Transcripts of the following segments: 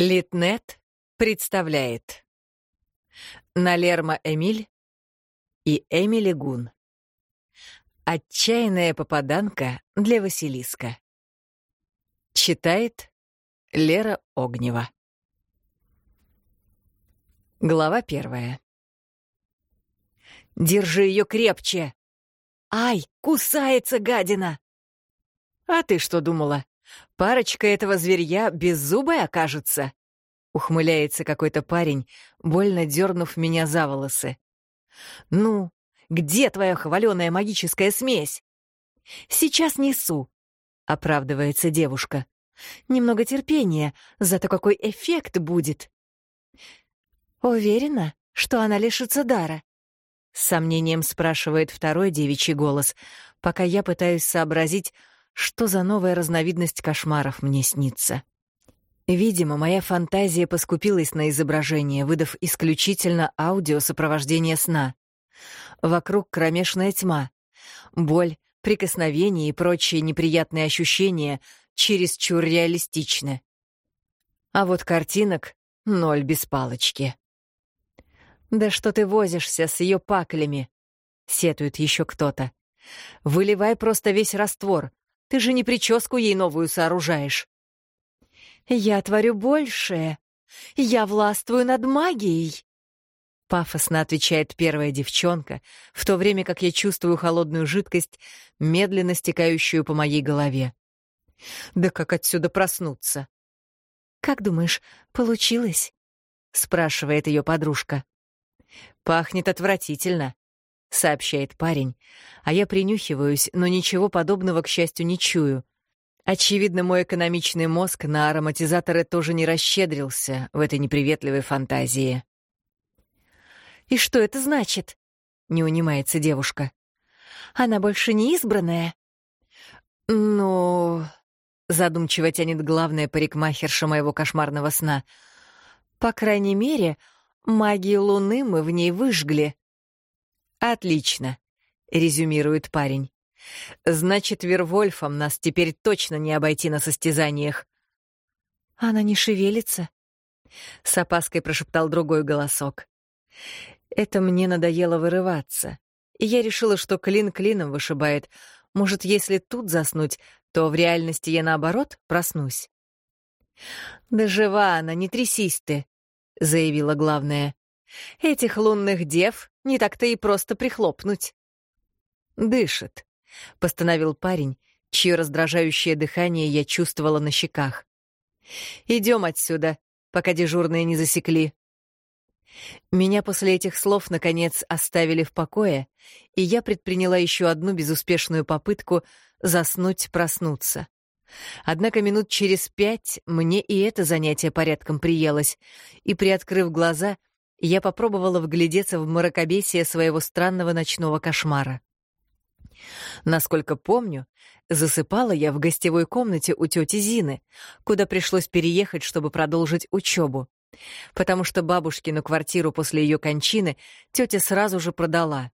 Литнет представляет Налерма Эмиль и Эмили Гун. Отчаянная попаданка для Василиска. Читает Лера Огнева. Глава первая. «Держи ее крепче!» «Ай, кусается гадина!» «А ты что думала? Парочка этого зверья беззубая окажется?» Ухмыляется какой-то парень, больно дернув меня за волосы. «Ну, где твоя хваленая магическая смесь?» «Сейчас несу», — оправдывается девушка. «Немного терпения, зато какой эффект будет». «Уверена, что она лишится дара?» С сомнением спрашивает второй девичий голос, пока я пытаюсь сообразить, что за новая разновидность кошмаров мне снится. Видимо, моя фантазия поскупилась на изображение, выдав исключительно аудиосопровождение сна. Вокруг кромешная тьма. Боль, прикосновения и прочие неприятные ощущения чересчур реалистичны. А вот картинок — ноль без палочки. «Да что ты возишься с ее паклями?» — сетует еще кто-то. «Выливай просто весь раствор. Ты же не прическу ей новую сооружаешь». «Я творю большее. Я властвую над магией», — пафосно отвечает первая девчонка, в то время как я чувствую холодную жидкость, медленно стекающую по моей голове. Да как отсюда проснуться? «Как думаешь, получилось?» — спрашивает ее подружка. «Пахнет отвратительно», — сообщает парень, а я принюхиваюсь, но ничего подобного, к счастью, не чую. Очевидно, мой экономичный мозг на ароматизаторы тоже не расщедрился в этой неприветливой фантазии. «И что это значит?» — не унимается девушка. «Она больше не избранная?» «Ну...» — задумчиво тянет главная парикмахерша моего кошмарного сна. «По крайней мере, магию Луны мы в ней выжгли». «Отлично», — резюмирует парень. «Значит, Вервольфом нас теперь точно не обойти на состязаниях». «Она не шевелится?» — с опаской прошептал другой голосок. «Это мне надоело вырываться, и я решила, что клин клином вышибает. Может, если тут заснуть, то в реальности я, наоборот, проснусь». «Да жива она, не трясись ты», — заявила главная. «Этих лунных дев не так-то и просто прихлопнуть. «Дышит», — постановил парень, чье раздражающее дыхание я чувствовала на щеках. «Идем отсюда, пока дежурные не засекли». Меня после этих слов, наконец, оставили в покое, и я предприняла еще одну безуспешную попытку заснуть-проснуться. Однако минут через пять мне и это занятие порядком приелось, и, приоткрыв глаза, — я попробовала вглядеться в мракобесие своего странного ночного кошмара. Насколько помню, засыпала я в гостевой комнате у тети Зины, куда пришлось переехать, чтобы продолжить учебу, потому что бабушкину квартиру после ее кончины тетя сразу же продала.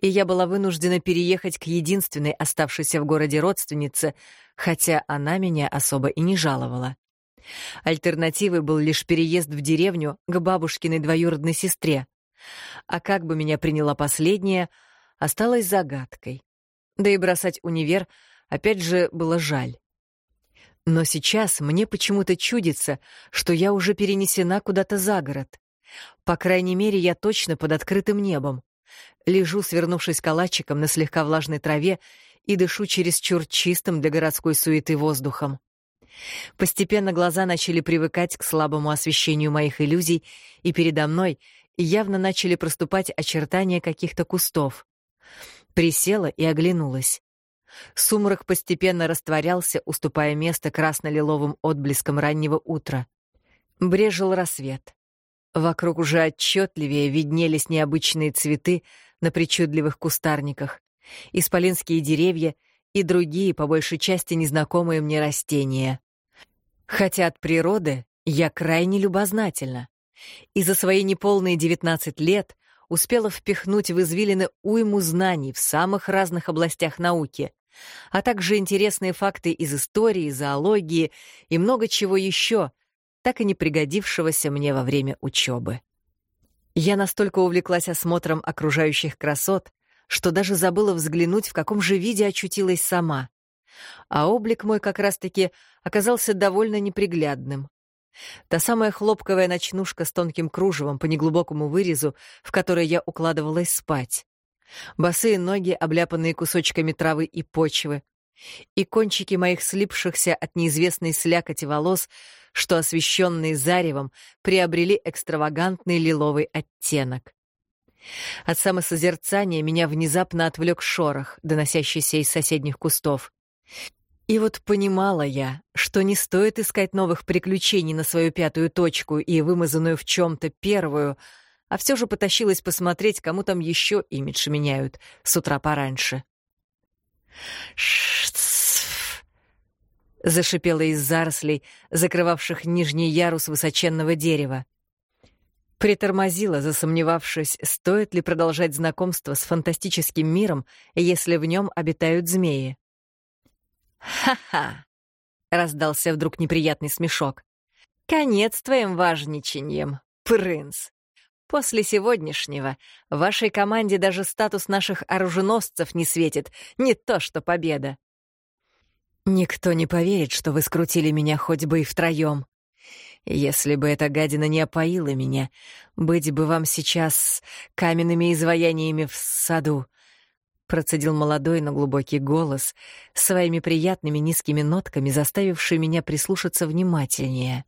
И я была вынуждена переехать к единственной оставшейся в городе родственнице, хотя она меня особо и не жаловала. Альтернативой был лишь переезд в деревню к бабушкиной двоюродной сестре. А как бы меня приняла последняя, осталось загадкой. Да и бросать универ, опять же, было жаль. Но сейчас мне почему-то чудится, что я уже перенесена куда-то за город. По крайней мере, я точно под открытым небом. Лежу, свернувшись калачиком на слегка влажной траве, и дышу чересчур чистым для городской суеты воздухом. Постепенно глаза начали привыкать к слабому освещению моих иллюзий, и передо мной явно начали проступать очертания каких-то кустов. Присела и оглянулась. Сумрак постепенно растворялся, уступая место красно-лиловым отблескам раннего утра. Брежил рассвет. Вокруг уже отчетливее виднелись необычные цветы на причудливых кустарниках, исполинские деревья и другие, по большей части, незнакомые мне растения. Хотя от природы я крайне любознательна. И за свои неполные 19 лет успела впихнуть в извилины уйму знаний в самых разных областях науки, а также интересные факты из истории, зоологии и много чего еще, так и не пригодившегося мне во время учебы. Я настолько увлеклась осмотром окружающих красот, что даже забыла взглянуть, в каком же виде очутилась сама. А облик мой как раз-таки оказался довольно неприглядным. Та самая хлопковая ночнушка с тонким кружевом по неглубокому вырезу, в которой я укладывалась спать. Босые ноги, обляпанные кусочками травы и почвы, и кончики моих слипшихся от неизвестной слякоти волос, что, освещенные заревом, приобрели экстравагантный лиловый оттенок. От самосозерцания меня внезапно отвлек шорох, доносящийся из соседних кустов. И вот понимала я, что не стоит искать новых приключений на свою пятую точку и вымазанную в чем-то первую, а все же потащилась посмотреть, кому там еще имидж меняют с утра пораньше. Зашипела из зарослей, закрывавших нижний ярус высоченного дерева. Притормозила, засомневавшись, стоит ли продолжать знакомство с фантастическим миром, если в нем обитают змеи. «Ха-ха!» — раздался вдруг неприятный смешок. «Конец твоим важничаньем, принц. После сегодняшнего вашей команде даже статус наших оруженосцев не светит, не то что победа». «Никто не поверит, что вы скрутили меня хоть бы и втроем. Если бы эта гадина не опоила меня, быть бы вам сейчас каменными изваяниями в саду, процедил молодой, но глубокий голос, своими приятными низкими нотками заставивший меня прислушаться внимательнее.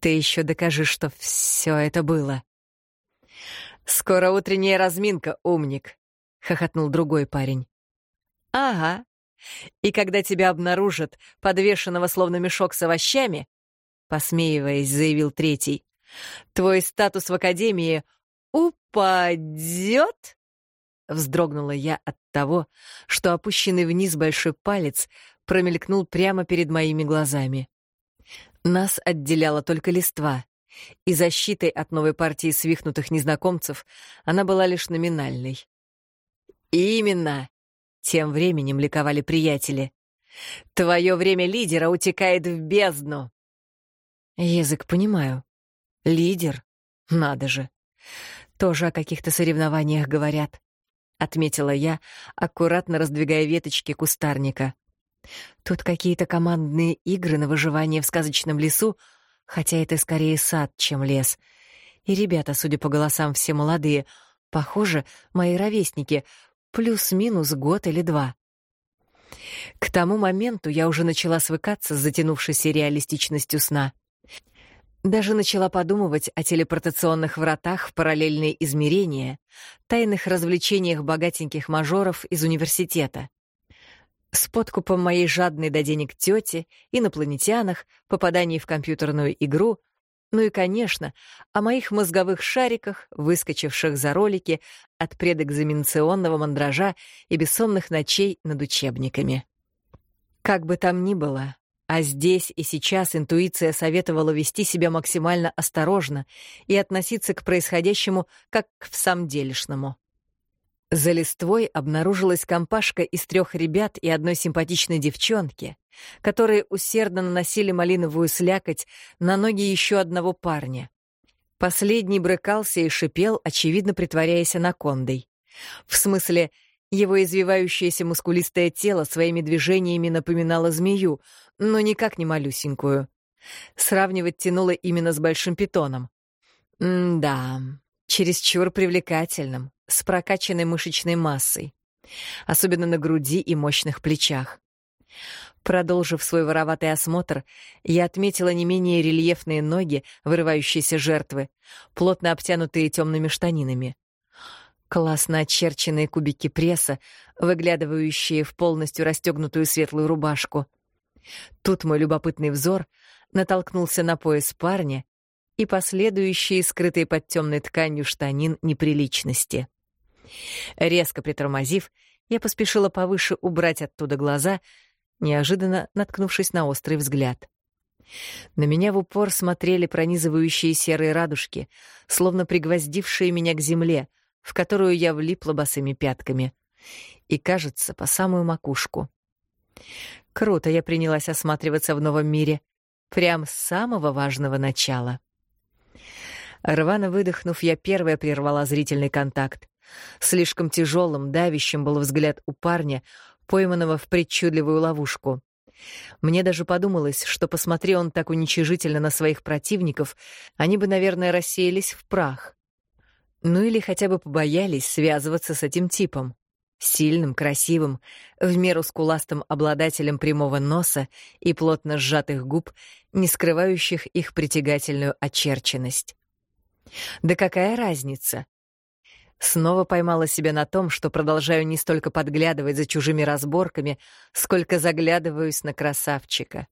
«Ты еще докажи, что все это было». «Скоро утренняя разминка, умник», — хохотнул другой парень. «Ага. И когда тебя обнаружат, подвешенного словно мешок с овощами, посмеиваясь, заявил третий, твой статус в Академии упадет?» Вздрогнула я от того, что опущенный вниз большой палец промелькнул прямо перед моими глазами. Нас отделяла только листва, и защитой от новой партии свихнутых незнакомцев она была лишь номинальной. «Именно!» — тем временем ликовали приятели. «Твое время лидера утекает в бездну!» Язык понимаю. Лидер? Надо же. Тоже о каких-то соревнованиях говорят отметила я, аккуратно раздвигая веточки кустарника. Тут какие-то командные игры на выживание в сказочном лесу, хотя это скорее сад, чем лес. И ребята, судя по голосам, все молодые. Похоже, мои ровесники, плюс-минус год или два. К тому моменту я уже начала свыкаться с затянувшейся реалистичностью сна. Даже начала подумывать о телепортационных вратах в параллельные измерения, тайных развлечениях богатеньких мажоров из университета. С подкупом моей жадной до денег тети, инопланетянах, попадании в компьютерную игру, ну и, конечно, о моих мозговых шариках, выскочивших за ролики от предэкзаменационного мандража и бессонных ночей над учебниками. Как бы там ни было, а здесь и сейчас интуиция советовала вести себя максимально осторожно и относиться к происходящему как к всамделишному. За листвой обнаружилась компашка из трех ребят и одной симпатичной девчонки, которые усердно наносили малиновую слякоть на ноги еще одного парня. Последний брыкался и шипел, очевидно притворяясь анакондой. В смысле, его извивающееся мускулистое тело своими движениями напоминало змею, но никак не малюсенькую. Сравнивать тянуло именно с большим питоном. М-да, чересчур привлекательным, с прокачанной мышечной массой. Особенно на груди и мощных плечах. Продолжив свой вороватый осмотр, я отметила не менее рельефные ноги, вырывающиеся жертвы, плотно обтянутые темными штанинами. Классно очерченные кубики пресса, выглядывающие в полностью расстегнутую светлую рубашку — Тут мой любопытный взор натолкнулся на пояс парня и последующие скрытые под темной тканью штанин неприличности. Резко притормозив, я поспешила повыше убрать оттуда глаза, неожиданно наткнувшись на острый взгляд. На меня в упор смотрели пронизывающие серые радужки, словно пригвоздившие меня к земле, в которую я влипла босыми пятками. И, кажется, по самую макушку. Круто я принялась осматриваться в новом мире. Прям с самого важного начала. Рвано выдохнув, я первая прервала зрительный контакт. Слишком тяжелым, давящим был взгляд у парня, пойманного в причудливую ловушку. Мне даже подумалось, что, посмотри он так уничижительно на своих противников, они бы, наверное, рассеялись в прах. Ну или хотя бы побоялись связываться с этим типом. Сильным, красивым, в меру скуластым обладателем прямого носа и плотно сжатых губ, не скрывающих их притягательную очерченность. Да какая разница? Снова поймала себя на том, что продолжаю не столько подглядывать за чужими разборками, сколько заглядываюсь на красавчика.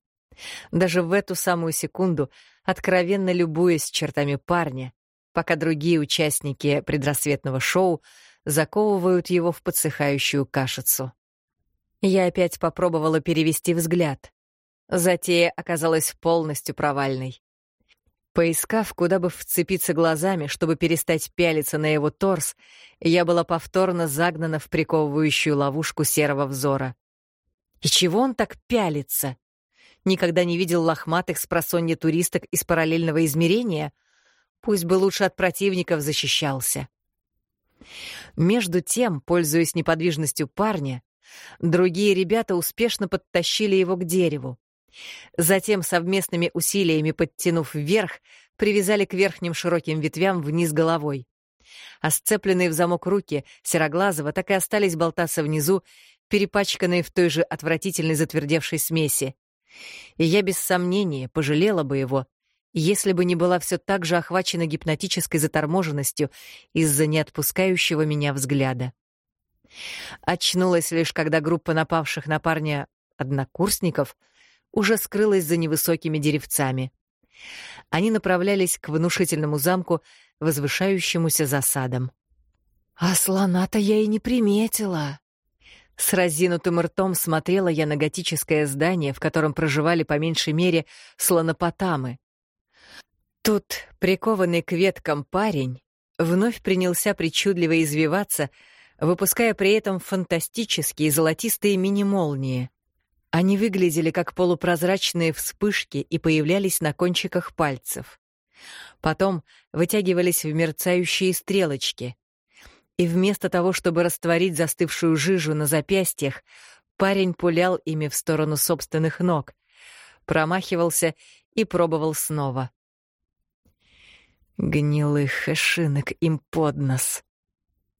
Даже в эту самую секунду, откровенно любуясь чертами парня, пока другие участники предрассветного шоу заковывают его в подсыхающую кашицу. Я опять попробовала перевести взгляд. Затея оказалась полностью провальной. Поискав, куда бы вцепиться глазами, чтобы перестать пялиться на его торс, я была повторно загнана в приковывающую ловушку серого взора. И чего он так пялится? Никогда не видел лохматых с туристок из параллельного измерения? Пусть бы лучше от противников защищался. Между тем, пользуясь неподвижностью парня, другие ребята успешно подтащили его к дереву. Затем, совместными усилиями подтянув вверх, привязали к верхним широким ветвям вниз головой. А сцепленные в замок руки Сероглазого так и остались болтаться внизу, перепачканные в той же отвратительной затвердевшей смеси. И я без сомнения пожалела бы его, если бы не была все так же охвачена гипнотической заторможенностью из-за неотпускающего меня взгляда. Очнулась лишь, когда группа напавших на парня однокурсников — уже скрылась за невысокими деревцами. Они направлялись к внушительному замку, возвышающемуся за садом. «А слона-то я и не приметила!» С разинутым ртом смотрела я на готическое здание, в котором проживали по меньшей мере слонопотамы. Тут прикованный к веткам парень вновь принялся причудливо извиваться, выпуская при этом фантастические золотистые мини-молнии. Они выглядели как полупрозрачные вспышки и появлялись на кончиках пальцев. Потом вытягивались в мерцающие стрелочки. И вместо того, чтобы растворить застывшую жижу на запястьях, парень пулял ими в сторону собственных ног, промахивался и пробовал снова. Гнилых хэшинок им под нос.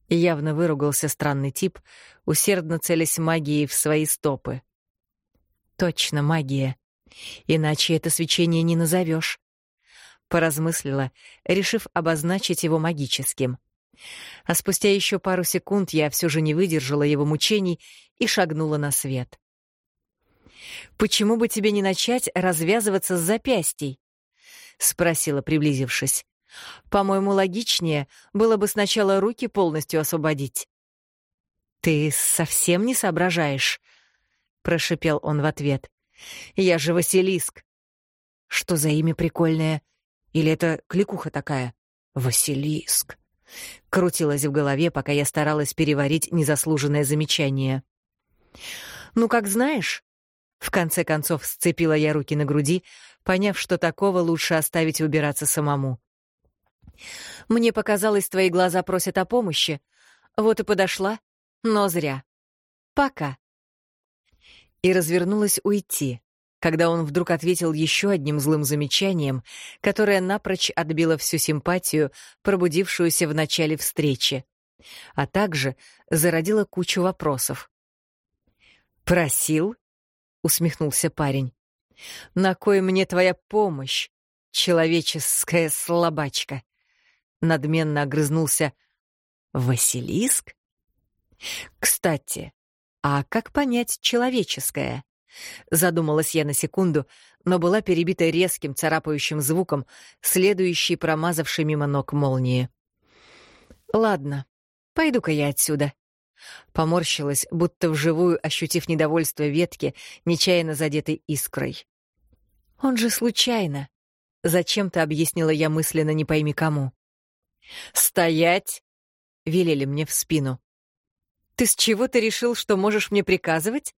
Явно выругался странный тип, усердно целясь магией в свои стопы. Точно магия. Иначе это свечение не назовешь. Поразмыслила, решив обозначить его магическим. А спустя еще пару секунд я все же не выдержала его мучений и шагнула на свет. «Почему бы тебе не начать развязываться с запястий?» — спросила, приблизившись. «По-моему, логичнее было бы сначала руки полностью освободить». «Ты совсем не соображаешь?» — прошипел он в ответ. «Я же Василиск!» «Что за имя прикольное? Или это кликуха такая?» «Василиск!» Крутилась в голове, пока я старалась переварить незаслуженное замечание. «Ну, как знаешь...» В конце концов сцепила я руки на груди, поняв, что такого лучше оставить убираться самому. «Мне показалось, твои глаза просят о помощи. Вот и подошла, но зря. Пока» и развернулась уйти, когда он вдруг ответил еще одним злым замечанием, которое напрочь отбило всю симпатию, пробудившуюся в начале встречи, а также зародило кучу вопросов. «Просил?» — усмехнулся парень. «На кой мне твоя помощь, человеческая слабачка?» Надменно огрызнулся Василиск. «Кстати, а как понять человеческое? Задумалась я на секунду, но была перебита резким царапающим звуком, следующий промазавший мимо ног молнии. Ладно, пойду-ка я отсюда. Поморщилась, будто вживую ощутив недовольство ветки, нечаянно задетой искрой. Он же случайно. Зачем-то объяснила я мысленно не пойми кому. «Стоять!» — велели мне в спину. «Ты с чего ты решил, что можешь мне приказывать?»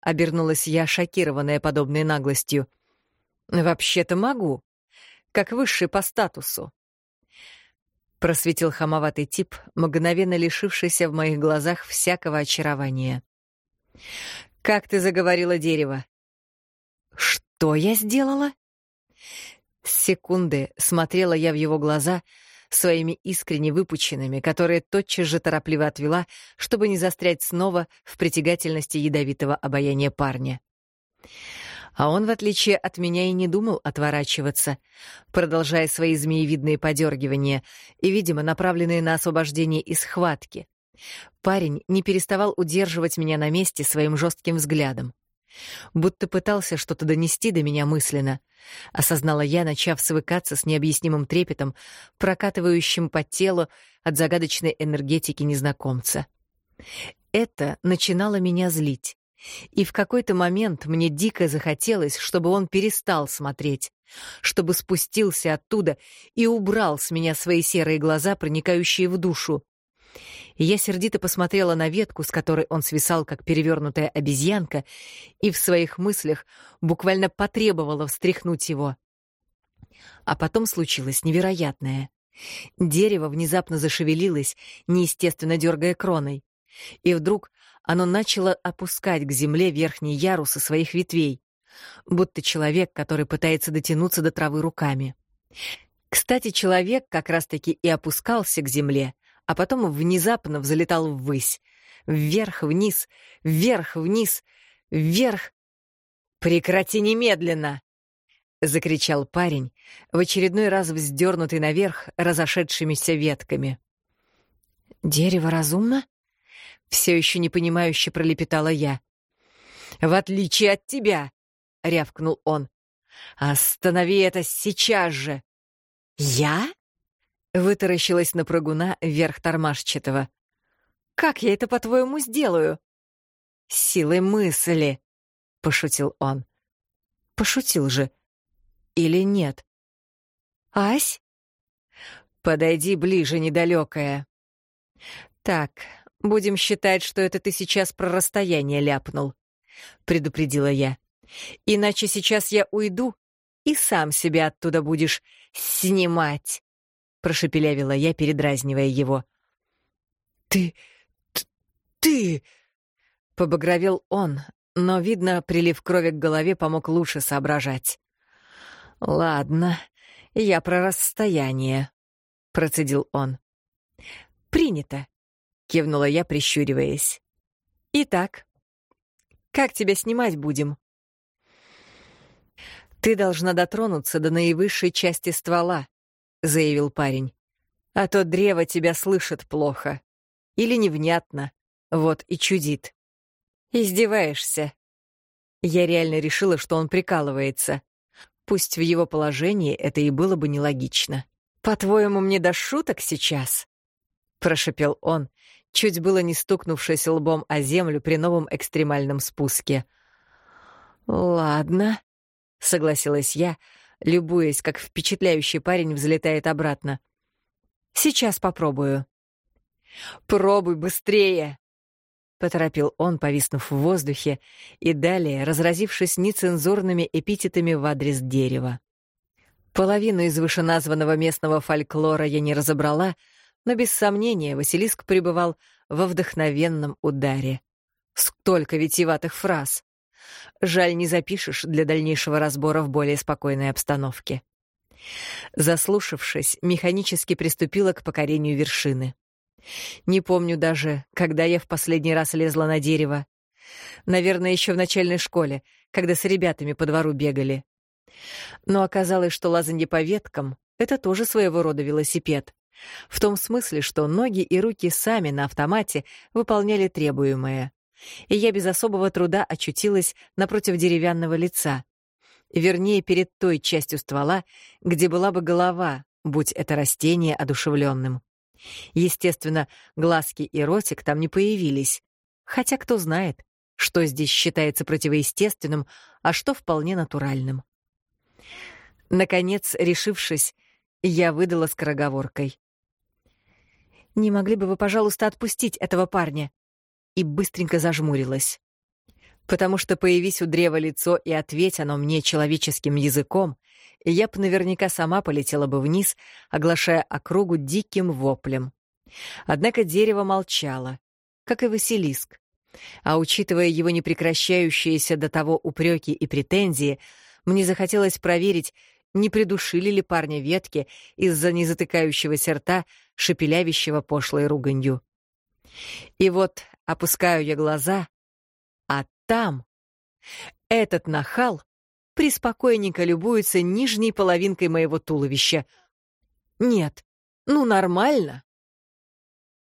Обернулась я, шокированная подобной наглостью. Вообще-то могу. Как высший по статусу. Просветил хамоватый тип, мгновенно лишившийся в моих глазах всякого очарования. «Как ты заговорила дерево?» «Что я сделала?» Секунды смотрела я в его глаза своими искренне выпученными, которые тотчас же торопливо отвела, чтобы не застрять снова в притягательности ядовитого обаяния парня. А он, в отличие от меня, и не думал отворачиваться, продолжая свои змеевидные подергивания и, видимо, направленные на освобождение из схватки. Парень не переставал удерживать меня на месте своим жестким взглядом. Будто пытался что-то донести до меня мысленно, осознала я, начав свыкаться с необъяснимым трепетом, прокатывающим по телу от загадочной энергетики незнакомца. Это начинало меня злить. И в какой-то момент мне дико захотелось, чтобы он перестал смотреть, чтобы спустился оттуда и убрал с меня свои серые глаза, проникающие в душу. Я сердито посмотрела на ветку, с которой он свисал, как перевернутая обезьянка, и в своих мыслях буквально потребовала встряхнуть его. А потом случилось невероятное. Дерево внезапно зашевелилось, неестественно дергая кроной. И вдруг оно начало опускать к земле верхние ярусы своих ветвей, будто человек, который пытается дотянуться до травы руками. Кстати, человек как раз-таки и опускался к земле, а потом внезапно взлетал ввысь. Вверх-вниз, вверх-вниз, вверх. «Прекрати немедленно!» — закричал парень, в очередной раз вздернутый наверх разошедшимися ветками. «Дерево разумно?» Все еще непонимающе пролепетала я. «В отличие от тебя!» — рявкнул он. «Останови это сейчас же!» «Я?» — вытаращилась на прыгуна вверх тормашчатого. «Как я это, по-твоему, сделаю?» «Силой мысли!» — пошутил он. «Пошутил же. Или нет?» «Ась?» «Подойди ближе, недалекая». «Так, Будем считать, что это ты сейчас про расстояние ляпнул», — предупредила я. «Иначе сейчас я уйду, и сам себя оттуда будешь снимать», — прошепелявила я, передразнивая его. «Ты... ты...» — побагровел он, но, видно, прилив крови к голове помог лучше соображать. «Ладно, я про расстояние», — процедил он. «Принято», — кивнула я, прищуриваясь. «Итак, как тебя снимать будем?» «Ты должна дотронуться до наивысшей части ствола», — заявил парень. «А то древо тебя слышит плохо. Или невнятно. Вот и чудит. Издеваешься». Я реально решила, что он прикалывается. Пусть в его положении это и было бы нелогично. «По-твоему, мне до шуток сейчас?» — прошепел он, чуть было не стукнувшись лбом о землю при новом экстремальном спуске. «Ладно», — согласилась я, любуясь, как впечатляющий парень взлетает обратно. «Сейчас попробую». «Пробуй быстрее!» — поторопил он, повиснув в воздухе, и далее разразившись нецензурными эпитетами в адрес дерева. Половину из вышеназванного местного фольклора я не разобрала — но без сомнения Василиск пребывал во вдохновенном ударе. Столько витиеватых фраз. Жаль, не запишешь для дальнейшего разбора в более спокойной обстановке. Заслушавшись, механически приступила к покорению вершины. Не помню даже, когда я в последний раз лезла на дерево. Наверное, еще в начальной школе, когда с ребятами по двору бегали. Но оказалось, что лазанье по веткам — это тоже своего рода велосипед. В том смысле, что ноги и руки сами на автомате выполняли требуемое. И я без особого труда очутилась напротив деревянного лица. Вернее, перед той частью ствола, где была бы голова, будь это растение одушевленным. Естественно, глазки и ротик там не появились. Хотя кто знает, что здесь считается противоестественным, а что вполне натуральным. Наконец, решившись, я выдала скороговоркой. «Не могли бы вы, пожалуйста, отпустить этого парня?» И быстренько зажмурилась. Потому что появись у древа лицо и ответь оно мне человеческим языком, я б наверняка сама полетела бы вниз, оглашая округу диким воплем. Однако дерево молчало, как и Василиск. А учитывая его непрекращающиеся до того упреки и претензии, мне захотелось проверить, не придушили ли парня ветки из-за незатыкающегося рта, шепелявящего пошлой руганью. И вот опускаю я глаза, а там этот нахал приспокойненько любуется нижней половинкой моего туловища. Нет, ну нормально.